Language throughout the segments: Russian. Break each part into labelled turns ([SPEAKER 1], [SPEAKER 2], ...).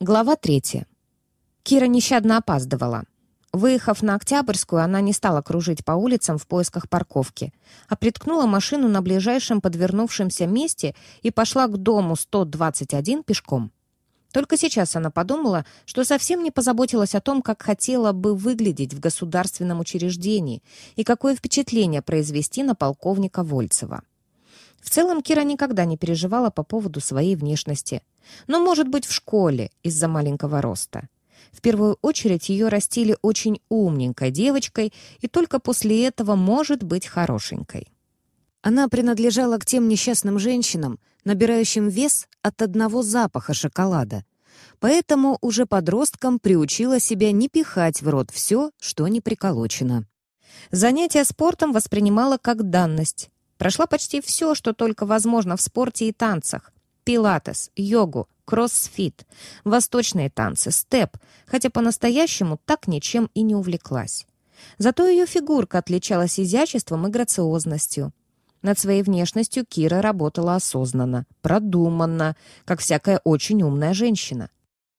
[SPEAKER 1] Глава третья. Кира нещадно опаздывала. Выехав на Октябрьскую, она не стала кружить по улицам в поисках парковки, а приткнула машину на ближайшем подвернувшемся месте и пошла к дому 121 пешком. Только сейчас она подумала, что совсем не позаботилась о том, как хотела бы выглядеть в государственном учреждении и какое впечатление произвести на полковника Вольцева. В целом Кира никогда не переживала по поводу своей внешности. Но, может быть, в школе из-за маленького роста. В первую очередь ее растили очень умненькой девочкой и только после этого может быть хорошенькой. Она принадлежала к тем несчастным женщинам, набирающим вес от одного запаха шоколада. Поэтому уже подростком приучила себя не пихать в рот все, что не приколочено. Занятия спортом воспринимала как данность. Прошла почти все, что только возможно в спорте и танцах. Пилатес, йогу, кроссфит, восточные танцы, степ, хотя по-настоящему так ничем и не увлеклась. Зато ее фигурка отличалась изяществом и грациозностью. Над своей внешностью Кира работала осознанно, продуманно, как всякая очень умная женщина.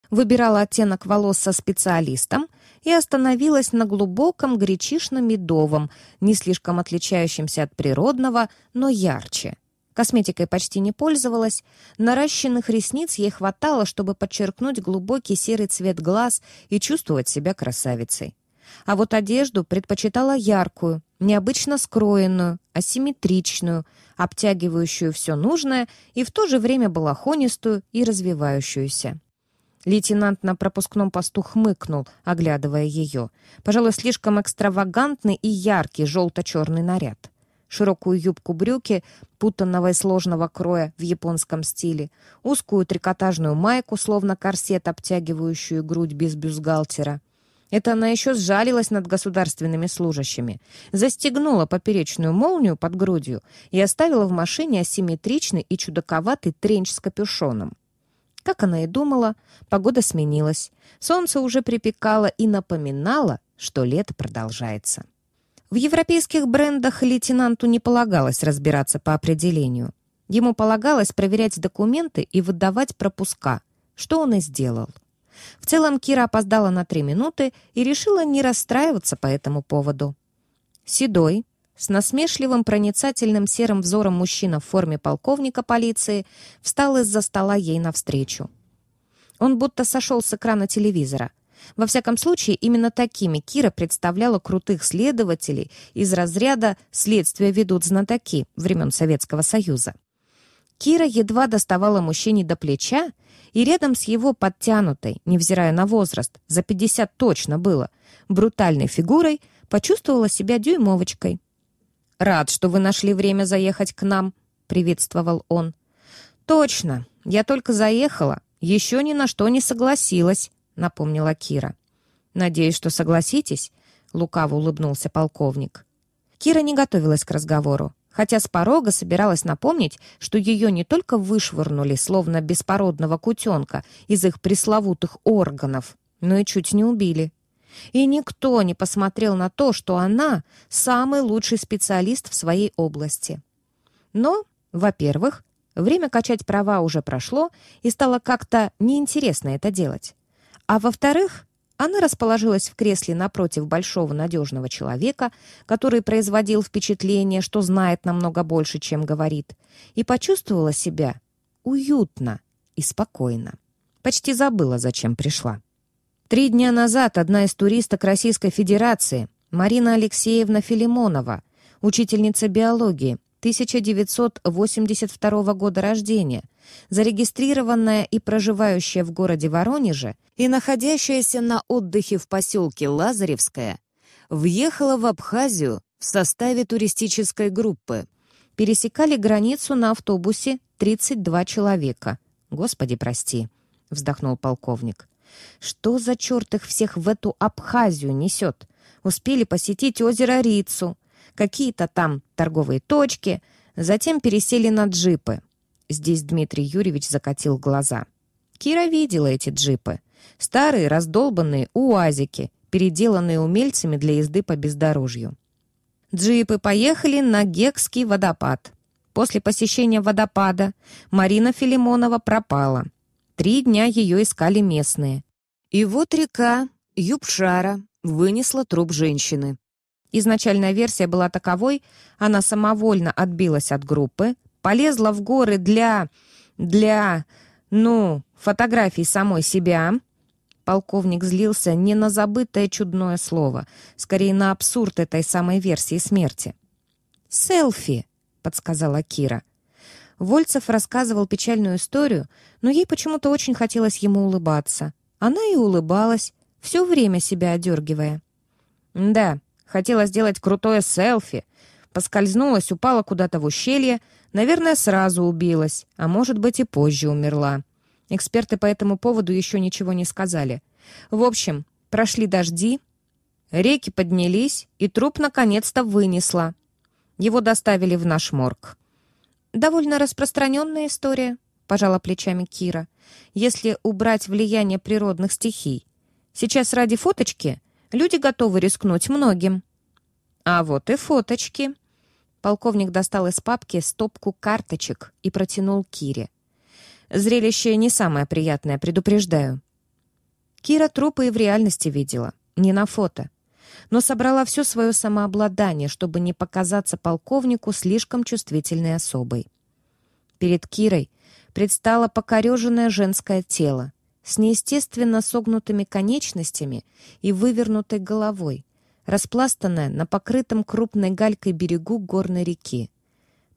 [SPEAKER 1] Выбирала оттенок волос со специалистом и остановилась на глубоком гречишно-медовом, не слишком отличающемся от природного, но ярче. Косметикой почти не пользовалась, наращенных ресниц ей хватало, чтобы подчеркнуть глубокий серый цвет глаз и чувствовать себя красавицей. А вот одежду предпочитала яркую, необычно скроенную, асимметричную, обтягивающую все нужное и в то же время балахонистую и развивающуюся. Лейтенант на пропускном посту хмыкнул, оглядывая ее. Пожалуй, слишком экстравагантный и яркий желто-черный наряд. Широкую юбку-брюки, путанного и сложного кроя в японском стиле, узкую трикотажную майку, словно корсет, обтягивающую грудь без бюстгальтера. Это она еще сжалилась над государственными служащими, застегнула поперечную молнию под грудью и оставила в машине асимметричный и чудаковатый тренч с капюшоном. Как она и думала, погода сменилась. Солнце уже припекало и напоминало, что лето продолжается. В европейских брендах лейтенанту не полагалось разбираться по определению. Ему полагалось проверять документы и выдавать пропуска, что он и сделал. В целом Кира опоздала на три минуты и решила не расстраиваться по этому поводу. Седой, с насмешливым проницательным серым взором мужчина в форме полковника полиции встал из-за стола ей навстречу. Он будто сошел с экрана телевизора. Во всяком случае, именно такими Кира представляла крутых следователей из разряда «следствие ведут знатоки» времен Советского Союза. Кира едва доставала мужчине до плеча, и рядом с его подтянутой, невзирая на возраст, за 50 точно было, брутальной фигурой, почувствовала себя дюймовочкой. «Рад, что вы нашли время заехать к нам», — приветствовал он. «Точно. Я только заехала. Еще ни на что не согласилась», — напомнила Кира. «Надеюсь, что согласитесь», — лукаво улыбнулся полковник. Кира не готовилась к разговору, хотя с порога собиралась напомнить, что ее не только вышвырнули, словно беспородного кутенка, из их пресловутых органов, но и чуть не убили. И никто не посмотрел на то, что она самый лучший специалист в своей области. Но, во-первых, время качать права уже прошло, и стало как-то неинтересно это делать. А во-вторых, она расположилась в кресле напротив большого надежного человека, который производил впечатление, что знает намного больше, чем говорит, и почувствовала себя уютно и спокойно. Почти забыла, зачем пришла. Три дня назад одна из туристок Российской Федерации, Марина Алексеевна Филимонова, учительница биологии, 1982 года рождения, зарегистрированная и проживающая в городе Воронеже и находящаяся на отдыхе в поселке Лазаревская, въехала в Абхазию в составе туристической группы. Пересекали границу на автобусе 32 человека. «Господи, прости», — вздохнул полковник. Что за черт их всех в эту Абхазию несет? Успели посетить озеро Рицу, какие-то там торговые точки, затем пересели на джипы. Здесь Дмитрий Юрьевич закатил глаза. Кира видела эти джипы. Старые, раздолбанные уазики, переделанные умельцами для езды по бездорожью. Джипы поехали на Гекский водопад. После посещения водопада Марина Филимонова пропала — Три дня ее искали местные. И вот река Юбшара вынесла труп женщины. Изначальная версия была таковой, она самовольно отбилась от группы, полезла в горы для... для... ну, фотографий самой себя. Полковник злился не на забытое чудное слово, скорее на абсурд этой самой версии смерти. «Селфи», — подсказала Кира. Вольцев рассказывал печальную историю, но ей почему-то очень хотелось ему улыбаться. Она и улыбалась, все время себя одергивая. «Да, хотела сделать крутое селфи. Поскользнулась, упала куда-то в ущелье, наверное, сразу убилась, а может быть и позже умерла. Эксперты по этому поводу еще ничего не сказали. В общем, прошли дожди, реки поднялись, и труп наконец-то вынесла. Его доставили в наш морг. «Довольно распространенная история», — пожала плечами Кира, «если убрать влияние природных стихий. Сейчас ради фоточки люди готовы рискнуть многим». «А вот и фоточки». Полковник достал из папки стопку карточек и протянул Кире. Зрелище не самое приятное, предупреждаю. Кира трупы и в реальности видела, не на фото. Но собрала все свое самообладание, чтобы не показаться полковнику слишком чувствительной особой. Перед Кирой предстало покореженное женское тело с неестественно согнутыми конечностями и вывернутой головой, распластанное на покрытом крупной галькой берегу горной реки.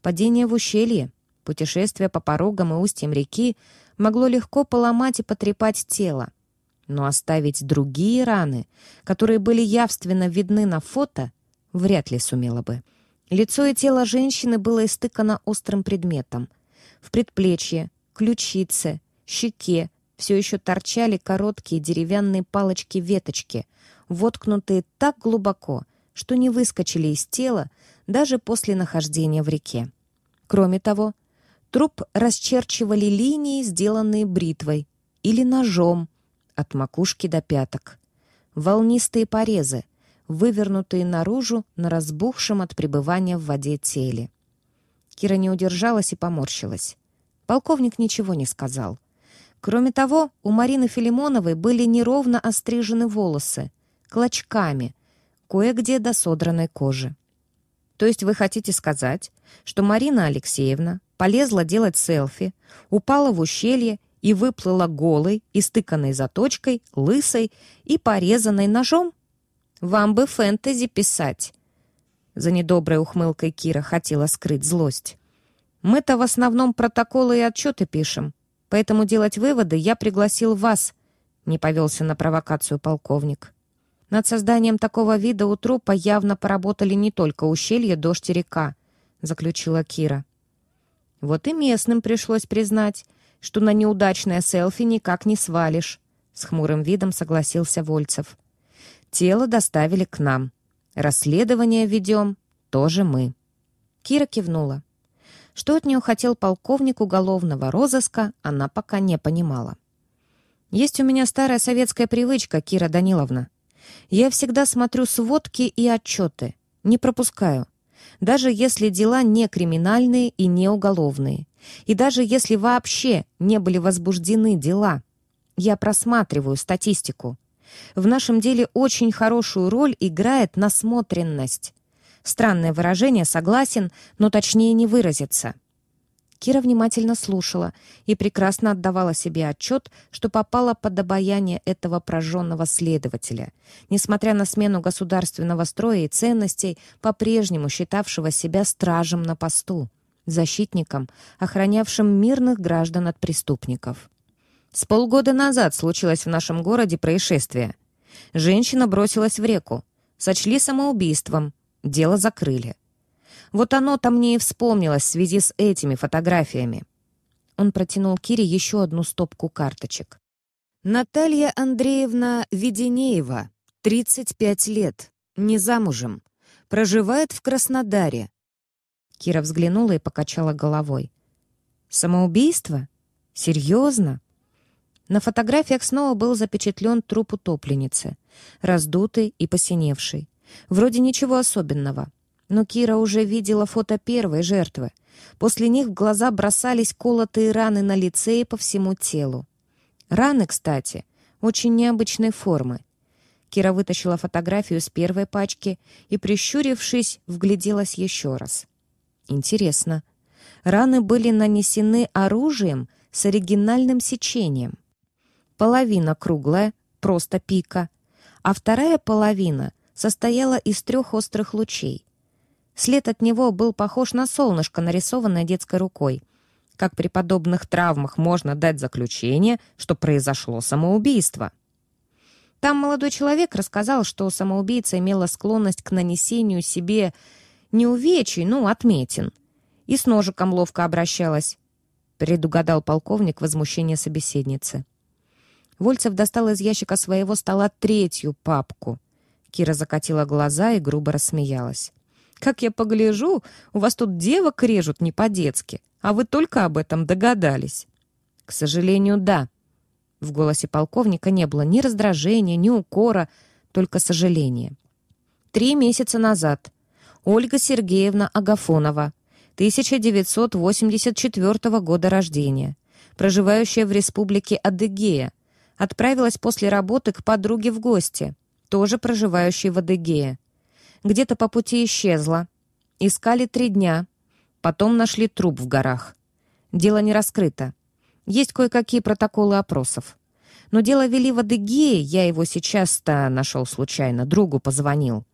[SPEAKER 1] Падение в ущелье — Путешествие по порогам и устьям реки могло легко поломать и потрепать тело. Но оставить другие раны, которые были явственно видны на фото, вряд ли сумела бы. Лицо и тело женщины было истыкано острым предметом. В предплечье, ключице, щеке все еще торчали короткие деревянные палочки-веточки, воткнутые так глубоко, что не выскочили из тела даже после нахождения в реке. Кроме того, Труп расчерчивали линии, сделанные бритвой или ножом от макушки до пяток. Волнистые порезы, вывернутые наружу на разбухшем от пребывания в воде теле. Кира не удержалась и поморщилась. Полковник ничего не сказал. Кроме того, у Марины Филимоновой были неровно острижены волосы, клочками, кое-где до содранной кожи. То есть вы хотите сказать, что Марина Алексеевна полезла делать селфи, упала в ущелье и выплыла голой, истыканной заточкой, лысой и порезанной ножом? Вам бы фэнтези писать. За недоброй ухмылкой Кира хотела скрыть злость. Мы-то в основном протоколы и отчеты пишем, поэтому делать выводы я пригласил вас, не повелся на провокацию полковник. Над созданием такого вида у трупа явно поработали не только ущелье, дождь и река, заключила Кира. Вот и местным пришлось признать, что на неудачное селфи никак не свалишь. С хмурым видом согласился Вольцев. Тело доставили к нам. Расследование ведем тоже мы. Кира кивнула. Что от нее хотел полковник уголовного розыска, она пока не понимала. «Есть у меня старая советская привычка, Кира Даниловна. Я всегда смотрю сводки и отчеты. Не пропускаю даже если дела не криминальные и не уголовные, и даже если вообще не были возбуждены дела. Я просматриваю статистику. В нашем деле очень хорошую роль играет насмотренность. Странное выражение, согласен, но точнее не выразится. Кира внимательно слушала и прекрасно отдавала себе отчет, что попала под обаяние этого прожженного следователя, несмотря на смену государственного строя и ценностей, по-прежнему считавшего себя стражем на посту, защитником, охранявшим мирных граждан от преступников. С полгода назад случилось в нашем городе происшествие. Женщина бросилась в реку. Сочли самоубийством. Дело закрыли. Вот оно-то мне и вспомнилось в связи с этими фотографиями. Он протянул Кире еще одну стопку карточек. Наталья Андреевна Веденеева, 35 лет, не замужем, проживает в Краснодаре. Кира взглянула и покачала головой. «Самоубийство? Серьезно?» На фотографиях снова был запечатлен труп утопленницы, раздутый и посиневший. Вроде ничего особенного. Но Кира уже видела фото первой жертвы. После них в глаза бросались колотые раны на лице и по всему телу. Раны, кстати, очень необычной формы. Кира вытащила фотографию с первой пачки и, прищурившись, вгляделась еще раз. Интересно. Раны были нанесены оружием с оригинальным сечением. Половина круглая, просто пика, а вторая половина состояла из трех острых лучей. След от него был похож на солнышко, нарисованное детской рукой. Как при подобных травмах можно дать заключение, что произошло самоубийство? Там молодой человек рассказал, что самоубийца имела склонность к нанесению себе не увечий, ну, отметин. И с ножиком ловко обращалась. Предугадал полковник возмущение собеседницы. Вольцев достал из ящика своего стола третью папку. Кира закатила глаза и грубо рассмеялась. «Как я погляжу, у вас тут девок режут не по-детски, а вы только об этом догадались». «К сожалению, да», в голосе полковника не было ни раздражения, ни укора, только сожаление. Три месяца назад Ольга Сергеевна Агафонова, 1984 года рождения, проживающая в республике Адыгея, отправилась после работы к подруге в гости, тоже проживающей в Адыгее. Где-то по пути исчезла. Искали три дня. Потом нашли труп в горах. Дело не раскрыто. Есть кое-какие протоколы опросов. Но дело вели в Адыгее, я его сейчас-то нашел случайно, другу позвонил.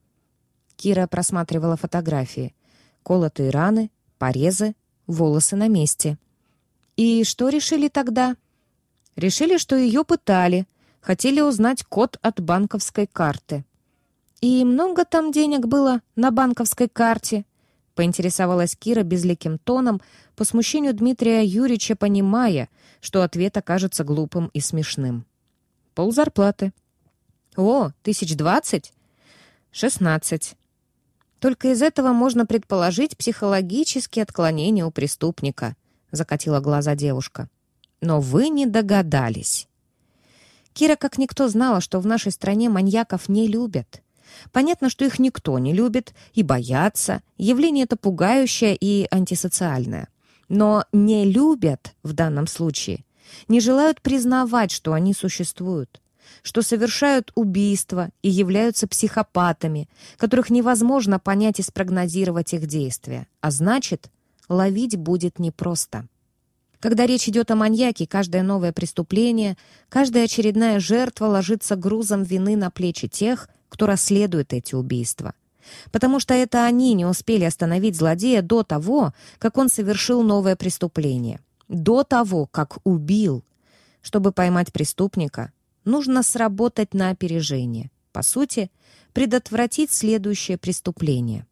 [SPEAKER 1] Кира просматривала фотографии. Колотые раны, порезы, волосы на месте. И что решили тогда? Решили, что ее пытали, хотели узнать код от банковской карты. «И много там денег было на банковской карте?» — поинтересовалась Кира безликим тоном, по смущению Дмитрия Юрьевича понимая, что ответ окажется глупым и смешным. «Пол зарплаты». «О, тысяч двадцать?» «Шестнадцать». «Только из этого можно предположить психологические отклонения у преступника», — закатила глаза девушка. «Но вы не догадались». Кира как никто знала, что в нашей стране маньяков не любят. Понятно, что их никто не любит и боятся. Явление это пугающее и антисоциальное. Но не любят в данном случае, не желают признавать, что они существуют, что совершают убийства и являются психопатами, которых невозможно понять и спрогнозировать их действия, а значит, ловить будет непросто. Когда речь идет о маньяке, каждое новое преступление, каждая очередная жертва ложится грузом вины на плечи тех, кто расследует эти убийства. Потому что это они не успели остановить злодея до того, как он совершил новое преступление. До того, как убил. Чтобы поймать преступника, нужно сработать на опережение. По сути, предотвратить следующее преступление.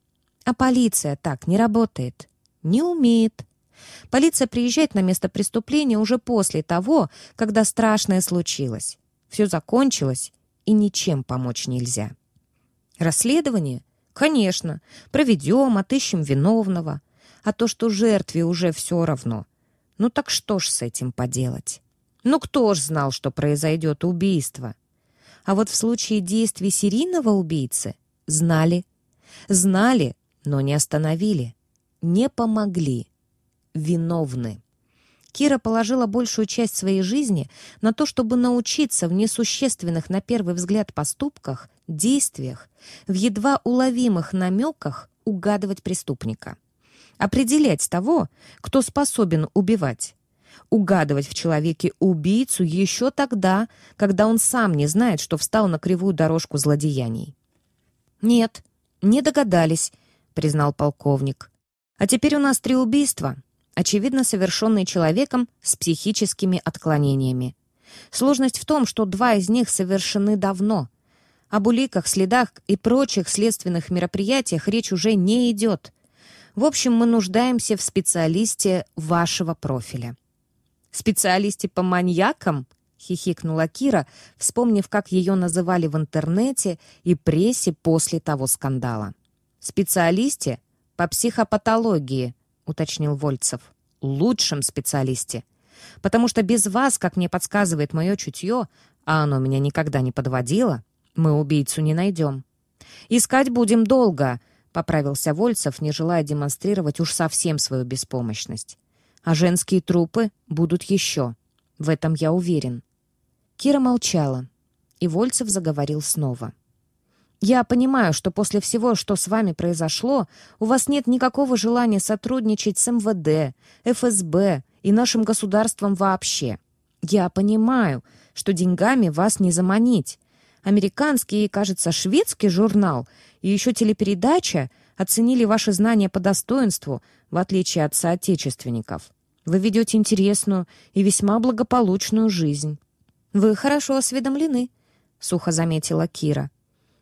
[SPEAKER 1] А полиция так не работает. Не умеет. Полиция приезжает на место преступления уже после того, когда страшное случилось. Все закончилось, и ничем помочь нельзя. Расследование? Конечно. Проведем, отыщем виновного. А то, что жертве уже все равно. Ну так что ж с этим поделать? Ну кто ж знал, что произойдет убийство? А вот в случае действий серийного убийцы знали. Знали, но не остановили. Не помогли виновны. Кира положила большую часть своей жизни на то, чтобы научиться в несущественных на первый взгляд поступках, действиях, в едва уловимых намеках угадывать преступника. Определять того, кто способен убивать. Угадывать в человеке убийцу еще тогда, когда он сам не знает, что встал на кривую дорожку злодеяний. «Нет, не догадались», — признал полковник. «А теперь у нас три убийства, очевидно совершенный человеком с психическими отклонениями. Сложность в том, что два из них совершены давно. Об уликах, следах и прочих следственных мероприятиях речь уже не идет. В общем, мы нуждаемся в специалисте вашего профиля. «Специалисте по маньякам?» — хихикнула Кира, вспомнив, как ее называли в интернете и прессе после того скандала. «Специалисте по психопатологии», — уточнил Вольцев. «Лучшем специалисте. Потому что без вас, как мне подсказывает мое чутье, а оно меня никогда не подводило, мы убийцу не найдем. Искать будем долго», — поправился Вольцев, не желая демонстрировать уж совсем свою беспомощность. «А женские трупы будут еще. В этом я уверен». Кира молчала, и Вольцев заговорил снова. «Я понимаю, что после всего, что с вами произошло, у вас нет никакого желания сотрудничать с МВД, ФСБ и нашим государством вообще. Я понимаю, что деньгами вас не заманить. Американский и, кажется, шведский журнал и еще телепередача оценили ваши знания по достоинству, в отличие от соотечественников. Вы ведете интересную и весьма благополучную жизнь. Вы хорошо осведомлены, — сухо заметила Кира.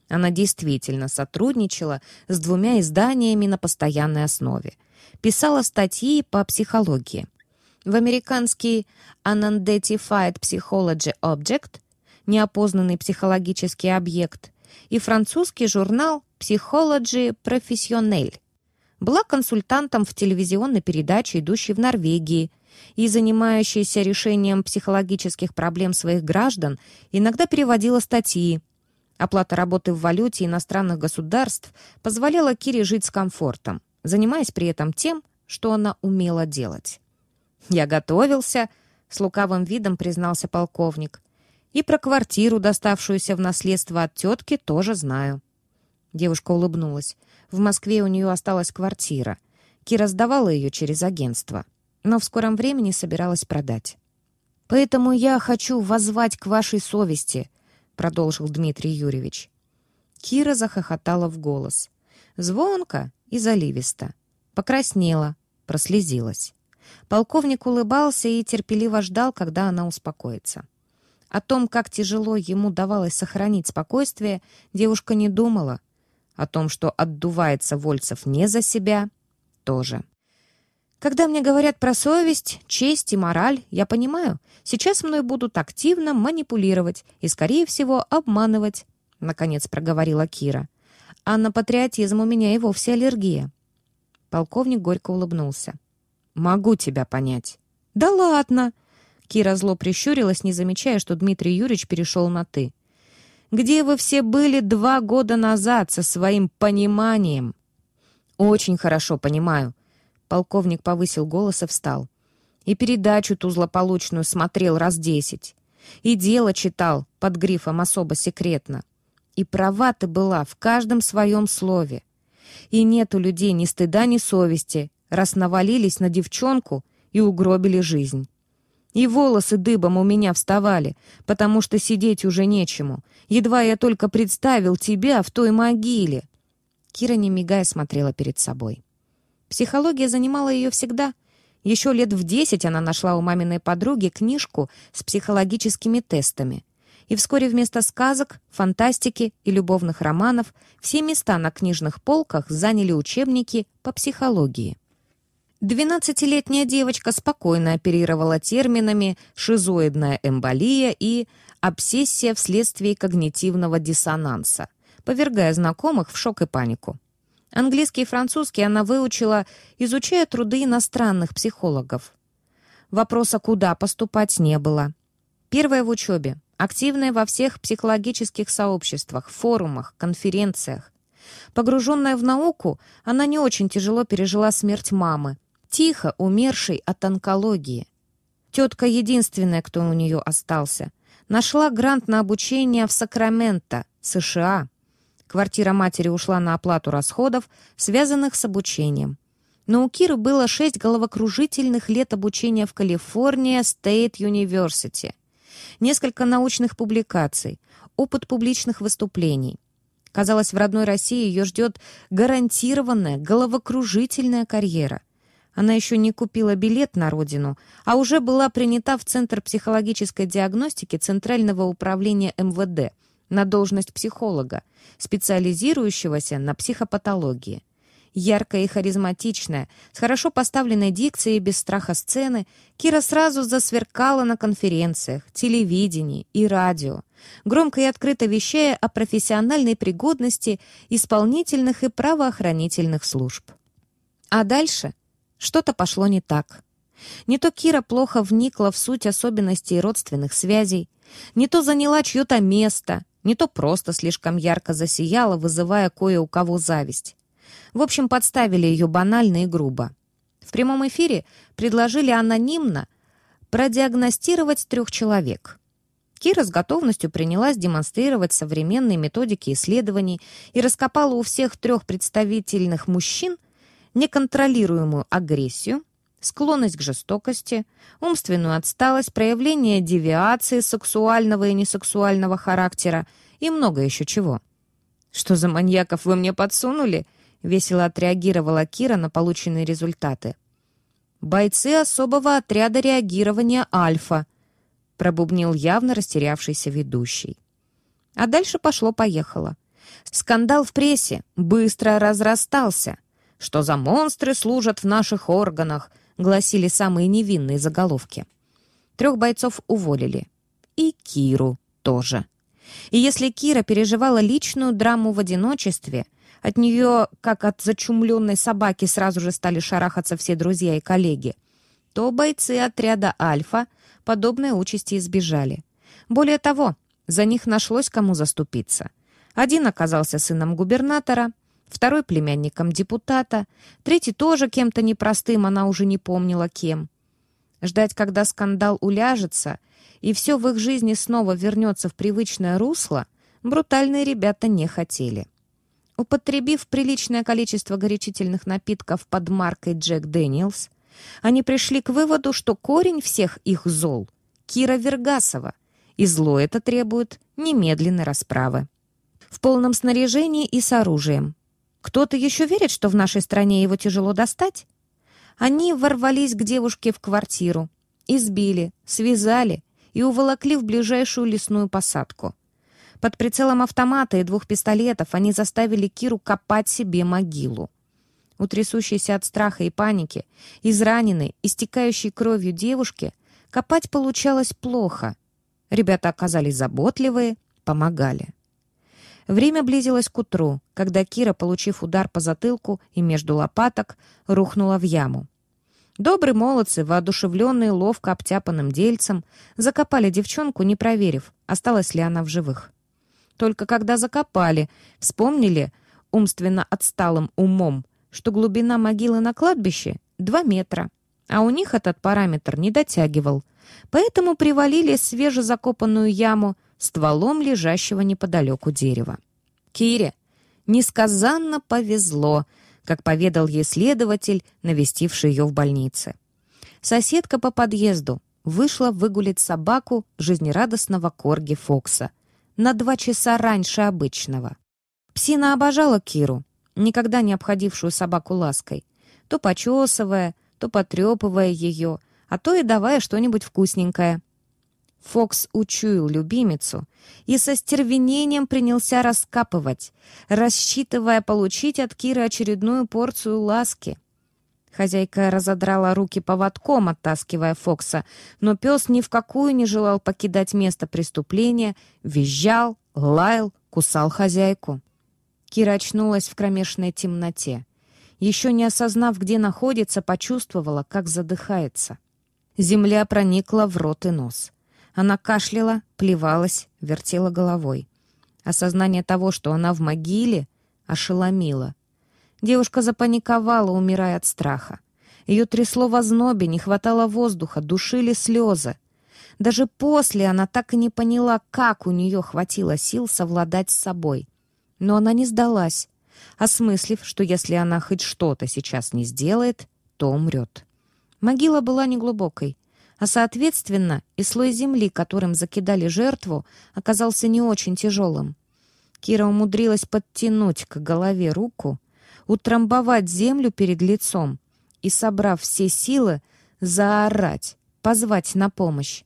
[SPEAKER 1] Она действительно сотрудничала с двумя изданиями на постоянной основе. Писала статьи по психологии. В американский Unidentified Psychology Object неопознанный психологический объект, и французский журнал Psychology Professionnelle. Была консультантом в телевизионной передаче, идущей в Норвегии, и занимающаяся решением психологических проблем своих граждан, иногда переводила статьи. Оплата работы в валюте иностранных государств позволяла Кире жить с комфортом, занимаясь при этом тем, что она умела делать. «Я готовился», — с лукавым видом признался полковник. И про квартиру, доставшуюся в наследство от тетки, тоже знаю». Девушка улыбнулась. В Москве у нее осталась квартира. Кира сдавала ее через агентство, но в скором времени собиралась продать. «Поэтому я хочу воззвать к вашей совести», — продолжил Дмитрий Юрьевич. Кира захохотала в голос. Звонко и заливисто. Покраснела, прослезилась. Полковник улыбался и терпеливо ждал, когда она успокоится. О том, как тяжело ему давалось сохранить спокойствие, девушка не думала. О том, что отдувается Вольцев не за себя, тоже. Когда мне говорят про совесть, честь и мораль, я понимаю, сейчас мной будут активно манипулировать и, скорее всего, обманывать, — наконец проговорила Кира. А на патриотизм у меня и вовсе аллергия. Полковник горько улыбнулся. «Могу тебя понять». «Да ладно!» Кира зло прищурилась, не замечая, что Дмитрий Юрьевич перешел на «ты». «Где вы все были два года назад со своим пониманием?» «Очень хорошо понимаю». Полковник повысил голос и встал. «И передачу ту злополучную смотрел раз десять. И дело читал под грифом «особо секретно». И права ты была в каждом своем слове. И нет у людей ни стыда, ни совести, раз навалились на девчонку и угробили жизнь. И волосы дыбом у меня вставали, потому что сидеть уже нечему. Едва я только представил тебя в той могиле. Кира, не мигая, смотрела перед собой. Психология занимала ее всегда. Еще лет в десять она нашла у маминой подруги книжку с психологическими тестами. И вскоре вместо сказок, фантастики и любовных романов все места на книжных полках заняли учебники по психологии. Двенадцатилетняя девочка спокойно оперировала терминами «шизоидная эмболия» и «обсессия вследствие когнитивного диссонанса», повергая знакомых в шок и панику. Английский и французский она выучила, изучая труды иностранных психологов. Вопроса, куда поступать, не было. Первая в учебе, активная во всех психологических сообществах, форумах, конференциях. Погруженная в науку, она не очень тяжело пережила смерть мамы, тихо умершей от онкологии. Тетка единственная, кто у нее остался. Нашла грант на обучение в Сакраменто, США. Квартира матери ушла на оплату расходов, связанных с обучением. Но у Киры было шесть головокружительных лет обучения в Калифорния State University. Несколько научных публикаций, опыт публичных выступлений. Казалось, в родной России ее ждет гарантированная головокружительная карьера – она еще не купила билет на родину, а уже была принята в Центр психологической диагностики Центрального управления МВД на должность психолога, специализирующегося на психопатологии. Яркая и харизматичная, с хорошо поставленной дикцией и без страха сцены, Кира сразу засверкала на конференциях, телевидении и радио, громко и открыто вещая о профессиональной пригодности исполнительных и правоохранительных служб. А дальше что-то пошло не так. Не то Кира плохо вникла в суть особенностей родственных связей, не то заняла чье-то место, не то просто слишком ярко засияла, вызывая кое у кого зависть. В общем, подставили ее банально и грубо. В прямом эфире предложили анонимно продиагностировать трех человек. Кира с готовностью принялась демонстрировать современные методики исследований и раскопала у всех трех представительных мужчин неконтролируемую агрессию, склонность к жестокости, умственную отсталость, проявление девиации сексуального и несексуального характера и много еще чего. «Что за маньяков вы мне подсунули?» — весело отреагировала Кира на полученные результаты. «Бойцы особого отряда реагирования «Альфа», — пробубнил явно растерявшийся ведущий. А дальше пошло-поехало. Скандал в прессе быстро разрастался. «Что за монстры служат в наших органах?» — гласили самые невинные заголовки. Трех бойцов уволили. И Киру тоже. И если Кира переживала личную драму в одиночестве, от нее, как от зачумленной собаки, сразу же стали шарахаться все друзья и коллеги, то бойцы отряда «Альфа» подобной участи избежали. Более того, за них нашлось кому заступиться. Один оказался сыном губернатора, второй — племянником депутата, третий тоже кем-то непростым, она уже не помнила кем. Ждать, когда скандал уляжется — и все в их жизни снова вернется в привычное русло, брутальные ребята не хотели. Употребив приличное количество горячительных напитков под маркой Джек Дэниелс, они пришли к выводу, что корень всех их зол — Кира Вергасова, и зло это требует немедленной расправы. В полном снаряжении и с оружием. Кто-то еще верит, что в нашей стране его тяжело достать? Они ворвались к девушке в квартиру, избили, связали и уволокли в ближайшую лесную посадку. Под прицелом автомата и двух пистолетов они заставили Киру копать себе могилу. У трясущейся от страха и паники, израненной, истекающей кровью девушки, копать получалось плохо. Ребята оказались заботливые, помогали. Время близилось к утру, когда Кира, получив удар по затылку и между лопаток, рухнула в яму. Добрые молодцы, воодушевленные ловко обтяпанным дельцем, закопали девчонку, не проверив, осталась ли она в живых. Только когда закопали, вспомнили умственно отсталым умом, что глубина могилы на кладбище — 2 метра, а у них этот параметр не дотягивал, поэтому привалили свежезакопанную яму стволом лежащего неподалеку дерева. Кире несказанно повезло — как поведал ей следователь, навестивший ее в больнице. Соседка по подъезду вышла выгулить собаку жизнерадостного корги Фокса на два часа раньше обычного. Псина обожала Киру, никогда не обходившую собаку лаской, то почесывая, то потрепывая ее, а то и давая что-нибудь вкусненькое. Фокс учуял любимицу и со стервенением принялся раскапывать, рассчитывая получить от Киры очередную порцию ласки. Хозяйка разодрала руки поводком, оттаскивая Фокса, но пес ни в какую не желал покидать место преступления, визжал, лаял, кусал хозяйку. Кира очнулась в кромешной темноте. Еще не осознав, где находится, почувствовала, как задыхается. Земля проникла в рот и нос. Она кашляла, плевалась, вертела головой. Осознание того, что она в могиле, ошеломило. Девушка запаниковала, умирая от страха. Ее трясло в ознобе, не хватало воздуха, душили слезы. Даже после она так и не поняла, как у нее хватило сил совладать с собой. Но она не сдалась, осмыслив, что если она хоть что-то сейчас не сделает, то умрет. Могила была неглубокой, а, соответственно, и слой земли, которым закидали жертву, оказался не очень тяжелым. Кира умудрилась подтянуть к голове руку, утрамбовать землю перед лицом и, собрав все силы, заорать, позвать на помощь.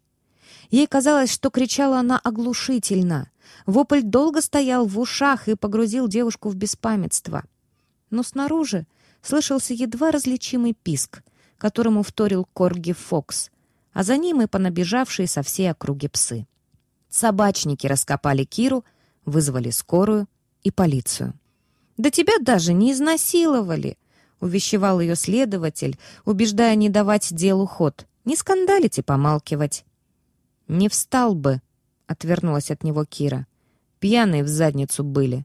[SPEAKER 1] Ей казалось, что кричала она оглушительно. Вопль долго стоял в ушах и погрузил девушку в беспамятство. Но снаружи слышался едва различимый писк, которому вторил Корги Фокс — а за ним и понабежавшие со всей округи псы. Собачники раскопали Киру, вызвали скорую и полицию. «Да тебя даже не изнасиловали!» — увещевал ее следователь, убеждая не давать делу ход. «Не скандалить и помалкивать». «Не встал бы», — отвернулась от него Кира. «Пьяные в задницу были».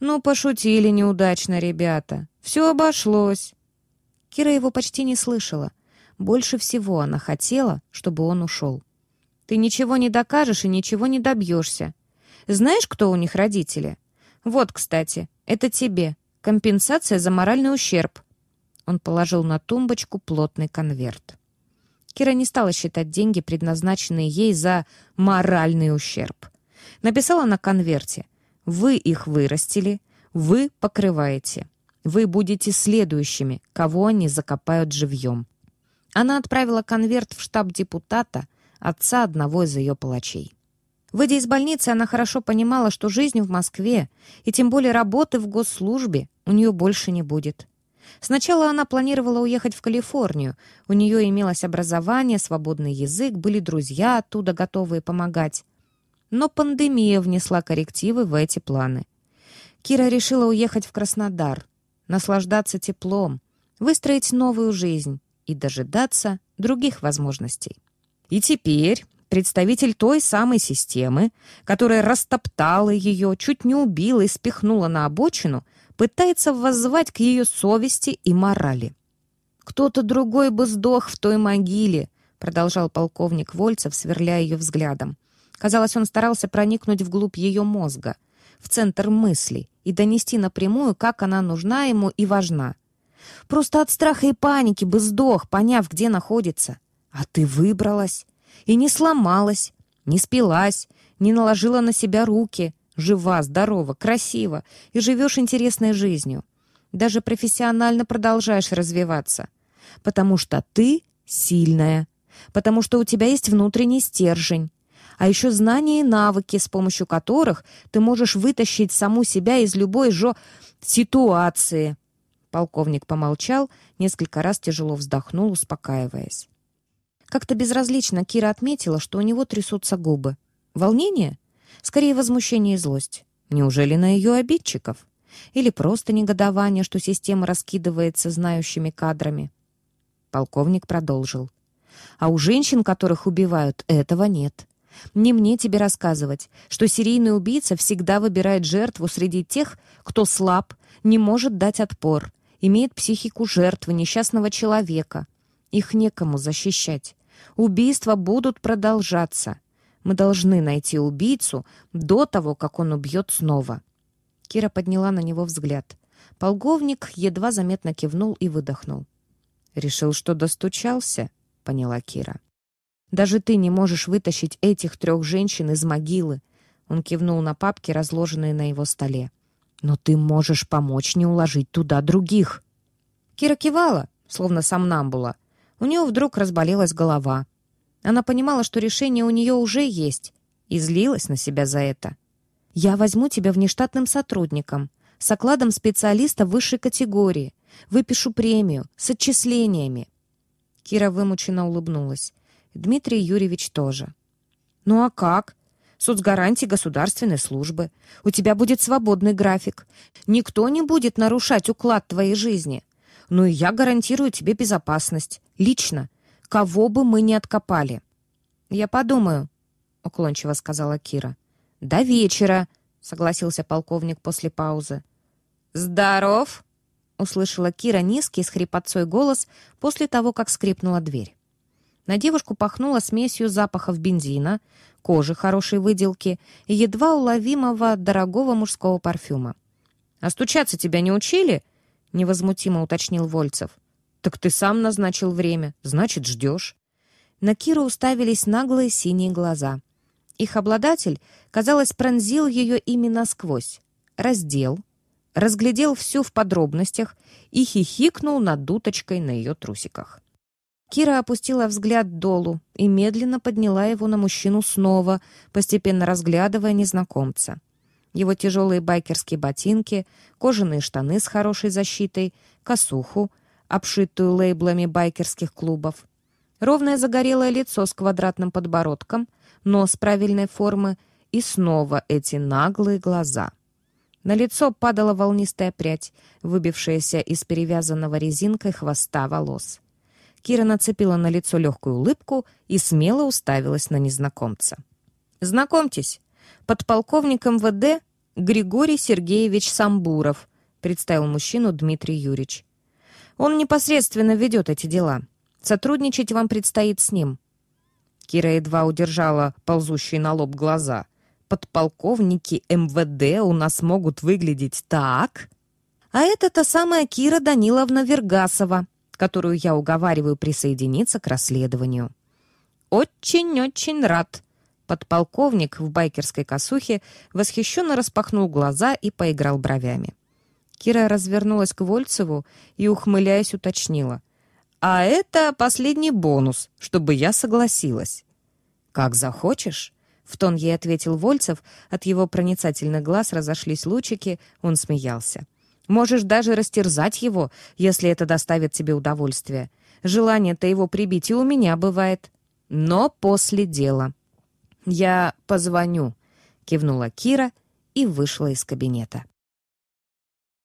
[SPEAKER 1] «Ну, пошутили неудачно, ребята. Все обошлось». Кира его почти не слышала. Больше всего она хотела, чтобы он ушел. Ты ничего не докажешь и ничего не добьешься. Знаешь, кто у них родители? Вот, кстати, это тебе. Компенсация за моральный ущерб. Он положил на тумбочку плотный конверт. Кира не стала считать деньги, предназначенные ей за моральный ущерб. Написала на конверте «Вы их вырастили, вы покрываете. Вы будете следующими, кого они закопают живьем». Она отправила конверт в штаб депутата, отца одного из ее палачей. Выйдя из больницы, она хорошо понимала, что жизнь в Москве, и тем более работы в госслужбе, у нее больше не будет. Сначала она планировала уехать в Калифорнию. У нее имелось образование, свободный язык, были друзья оттуда, готовые помогать. Но пандемия внесла коррективы в эти планы. Кира решила уехать в Краснодар, наслаждаться теплом, выстроить новую жизнь и дожидаться других возможностей. И теперь представитель той самой системы, которая растоптала ее, чуть не убила и спихнула на обочину, пытается воззвать к ее совести и морали. «Кто-то другой бы сдох в той могиле», — продолжал полковник Вольцев, сверляя ее взглядом. Казалось, он старался проникнуть вглубь ее мозга, в центр мыслей и донести напрямую, как она нужна ему и важна. Просто от страха и паники бы сдох, поняв, где находится. А ты выбралась и не сломалась, не спилась, не наложила на себя руки, жива, здорова, красива и живешь интересной жизнью. Даже профессионально продолжаешь развиваться. Потому что ты сильная, потому что у тебя есть внутренний стержень, а еще знания и навыки, с помощью которых ты можешь вытащить саму себя из любой же ситуации. Полковник помолчал, несколько раз тяжело вздохнул, успокаиваясь. Как-то безразлично Кира отметила, что у него трясутся губы. Волнение? Скорее, возмущение и злость. Неужели на ее обидчиков? Или просто негодование, что система раскидывается знающими кадрами? Полковник продолжил. А у женщин, которых убивают, этого нет. Не мне тебе рассказывать, что серийный убийца всегда выбирает жертву среди тех, кто слаб, не может дать отпор, имеет психику жертвы, несчастного человека. Их некому защищать. Убийства будут продолжаться. Мы должны найти убийцу до того, как он убьет снова». Кира подняла на него взгляд. Полковник едва заметно кивнул и выдохнул. «Решил, что достучался?» — поняла Кира. «Даже ты не можешь вытащить этих трех женщин из могилы!» Он кивнул на папки, разложенные на его столе. «Но ты можешь помочь не уложить туда других!» Кира кивала, словно сомнамбула. У нее вдруг разболелась голова. Она понимала, что решение у нее уже есть, и злилась на себя за это. «Я возьму тебя внештатным сотрудником, с окладом специалиста высшей категории, выпишу премию, с отчислениями». Кира вымученно улыбнулась. Дмитрий Юрьевич тоже. «Ну а как? Соцгарантии государственной службы. У тебя будет свободный график. Никто не будет нарушать уклад твоей жизни. Ну и я гарантирую тебе безопасность. Лично кого бы мы ни откопали. «Я подумаю», — уклончиво сказала Кира. «До вечера», — согласился полковник после паузы. «Здоров!» — услышала Кира низкий с хрипотцой голос после того, как скрипнула дверь. На девушку пахнуло смесью запахов бензина, кожи хорошей выделки и едва уловимого дорогого мужского парфюма. «А стучаться тебя не учили?» — невозмутимо уточнил Вольцев. «Так ты сам назначил время, значит, ждешь». На Киру уставились наглые синие глаза. Их обладатель, казалось, пронзил ее именно сквозь. Раздел, разглядел всю в подробностях и хихикнул над дуточкой на ее трусиках. Кира опустила взгляд долу и медленно подняла его на мужчину снова, постепенно разглядывая незнакомца. Его тяжелые байкерские ботинки, кожаные штаны с хорошей защитой, косуху — обшитую лейблами байкерских клубов. Ровное загорелое лицо с квадратным подбородком, нос правильной формы и снова эти наглые глаза. На лицо падала волнистая прядь, выбившаяся из перевязанного резинкой хвоста волос. Кира нацепила на лицо легкую улыбку и смело уставилась на незнакомца. «Знакомьтесь, подполковник МВД Григорий Сергеевич Самбуров», представил мужчину Дмитрий Юрьевич. Он непосредственно ведет эти дела. Сотрудничать вам предстоит с ним». Кира едва удержала ползущие на лоб глаза. «Подполковники МВД у нас могут выглядеть так?» «А это та самая Кира Даниловна Вергасова, которую я уговариваю присоединиться к расследованию». «Очень-очень рад», Подполковник в байкерской косухе восхищенно распахнул глаза и поиграл бровями. Кира развернулась к Вольцеву и, ухмыляясь, уточнила. «А это последний бонус, чтобы я согласилась». «Как захочешь», — в тон ей ответил Вольцев. От его проницательных глаз разошлись лучики, он смеялся. «Можешь даже растерзать его, если это доставит тебе удовольствие. Желание-то его прибить и у меня бывает. Но после дела». «Я позвоню», — кивнула Кира и вышла из кабинета.